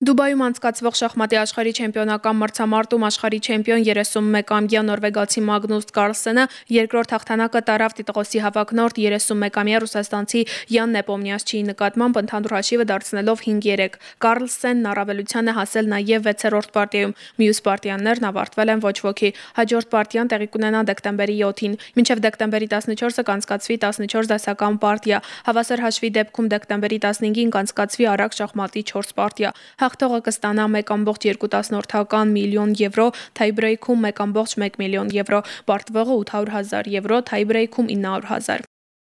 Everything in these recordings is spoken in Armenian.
Դուբայում անցկացվող շախմատի աշխարհի չեմպիոնական մրցամարտում աշխարհի չեմպիոն 31-ամյա նորվեգացի Մագնուս Կարլսենը երկրորդ հաղթանակը տարավ Տիտղոսի հավակնորդ 31-ամյա ռուսաստանցի Յան Նեպոմնիասչիի նկատմամբ ընդհանուր հաշիվը դարձնելով 5-3։ Կարլսենն առավելության է հասել նաև 6-րդ պարտիայում։ Մյուս պարտիաներն ավարտվել են ոչ ոքի։ Հաջորդ պարտիան տեղի կունենա դեկտեմբերի 7-ին։ Մինչև դեկտեմբերի 14-ը կանցկացվի 14 դասական պարտիա։ Հավասար հաշվի դեպքում դեկտեմբերի 15-ին կանցկացվի արագ շախմատի 4 պարտիա հաղթողը կստանա 1.2 միլիոն եվրո, թայբրեյքում 1.1 միլիոն եվրո, պարտվողը 800 հազար եվրո, թայբրեյքում 900 հազար։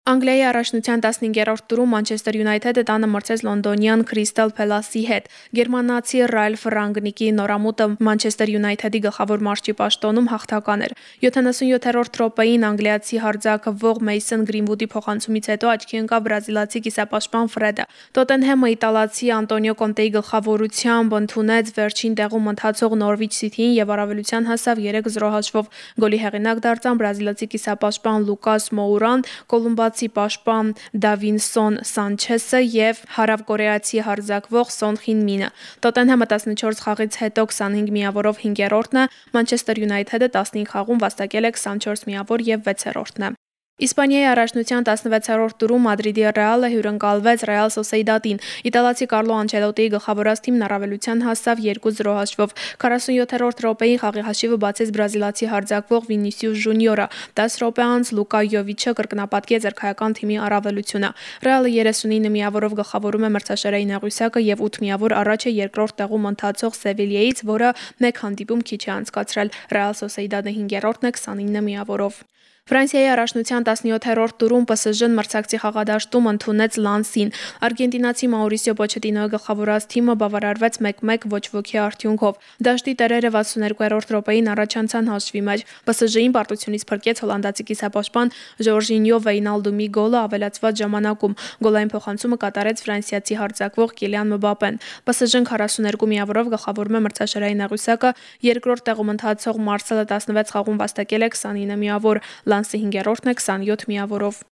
Անգլիայի առաջնության 15-րդ տուրում Մանչեսթեր Յունայթեդը տանը մրցեց լոնդոնյան Քրիստալ Փելասի հետ։ Գերմանացի Ռայլֆ Ռանգնիկի նորամուտը Մանչեսթեր Յունայթեդի գլխավոր մարշչի պաշտոնում հաղթական էր։ 77-րդ րոպեին անգլիացի հարձակվող Մեյսον Գրինվուդի փոխանցումից հետո աչքի ընկավ բրազիլացի կիսապաշտպան Ֆրեդը։ Տոտենհեմը իտալացի Անտոնիո Կոնտեի գլխավորությամբ ընդունեց վերջին տեղում ընթացող Նորվիչ Սիթիին եւ առավելության հասավ 3-0 հաշվով։ Գոլի հեղինակ դարձան բրազիլացի կիսապաշտպան Լուկաս Մոուրան, Կոլումբա կոլումբացի պաշտպան Դավինսոն Սանչեսը եւ հարավկորեացի հարձակվող Սոն Խին Մինը։ Տոտենհեմը 14 խաղից հետո 25 միավորով 5-րդն է, Մանչեսթեր Յունայթեդը 15 խաղում վաստակել է 24 միավոր եւ 6-րդն է։ Իսպանիայի առաջնության 16-րդ տուրում Մադրիդի Ռեալը հյուրընկալվեց Ռեալ Սոսեյդադին։ Իտալացի Կարլո Անչելոտիի գլխավորած թիմն առավելության հասավ 2-0 հաշվով։ 47-րդ րոպեին խաղի հաշիվը բացեց բրազիլացի հարձակվող Վինիսիուս Ժունիորը։ 10 րոպե անց Լուկա Յովիչը կրկնապատկեց ձերքայական թիմի առավելությունը։ Ռեալը 39 միավորով գլխավորում է մրցաշարային աղյուսակը եւ 8 միավոր առաջ է երկրորդ տեղում ընթացող Սևիլիայից, որը մեկ հանդիպում քիչ է անցկացրել։ Ռեալ Սոսեյդադը 5-րդն է 29 միավորով։ Ֆրանսիայի առաջնության 17-րդ տուրում ՊՍԺ-ն մրցակցի խաղադաշտում ընդունեց Լանսին։ Արգենտինացի Մաուրիսիո Պոչետինոյի գլխավորած թիմը բավարարվեց 1-1 ոչ ոքի արդյունքով։ Դաշտի տերերը 62-րդ րոպեին առաջանցան հաշվի մեջ։ ՊՍԺ-ին պարտությունից փրկեց հոլանդացի կիսապաշտպան Ժորժինյո Վեյնալդումի գոլը ավելացված ժամանակում։ Գոլային փոխանցումը կատարեց ֆրանսիացի հարձակվող Կիլիան Մբապեն։ ՊՍԺ-ն 42 միավորով գլխավորում է մրցաշարային աղյուսակը, երկրորդ տեղում ընթացող Մարսելը 16 խաղում վաստակել է 29 միավոր։ Լանսը 5-րդն է 27 միավորով։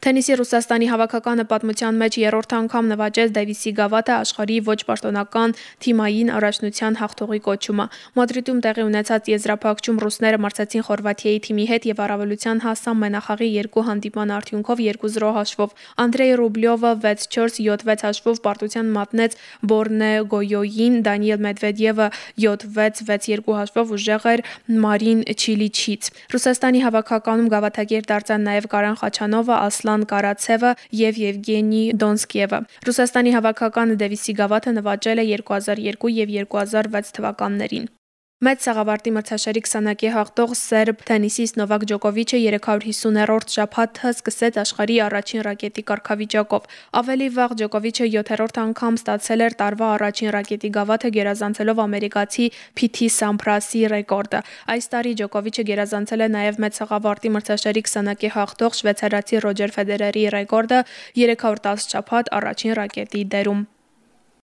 Թենիսի Ռուսաստանի հավաքականը պատմության մեջ երրորդ անգամ նվաճեց Դեվիսի գավաթը աշխարհի ոչ պաշտոնական թիմային առաջնության հաղթողի կոչումը։ Մադրիդում տեղի ունեցած եզրափակչում ռուսները մրցեցին Խորվաթիայի թիմի հետ եւ առավելության հասան մենախաղի երկու հանդիպման արդյունքով 2-0 հաշվով։ Անդրեյ Ռուբլյովը 6-4 7-6 հաշվով պարտության մատնեց Բորնե Գոյոյին, Դանիել Մեդվեդևը 7-6 6-2 հաշվով ուժեղ էր Մարին Չիլիչից։ Ռուսաստանի հավաքականում գավաթակիր դարձան նաեւ Կարան Խաչանովը, Ասլան Ռուսլան Կարացևը եւ Եվգենի Դոնսկիևը։ Ռուսաստանի հավաքականը Դեվիսի գավաթը նվաճել է 2002 եւ 2006 թվականներին։ Մեծ սաղավարտի մրցաշարի 20-ակի հաղթող սերբ թենիսիստ Նովակ Ջոկովիչը 350-րդ շաբաթը սկսեց աշխարհի առաջին ռակետի կարգավիճակով։ Ավելի վաղ Ջոկովիչը 7-րդ անգամ ստացել էր տարվա առաջին ռակետի գավաթը գերազանցելով ամերիկացի Փիթի Սամփրասի ռեկորդը։ Այս տարի Ջոկովիչը գերազանցել է նաև մեծ սաղավարտի մրցաշարի 20-ակի հաղթող շվեյցարացի Ռոջեր Ֆեդերերի ռեկորդը 310 շաբաթ առաջին ռակետի դերում։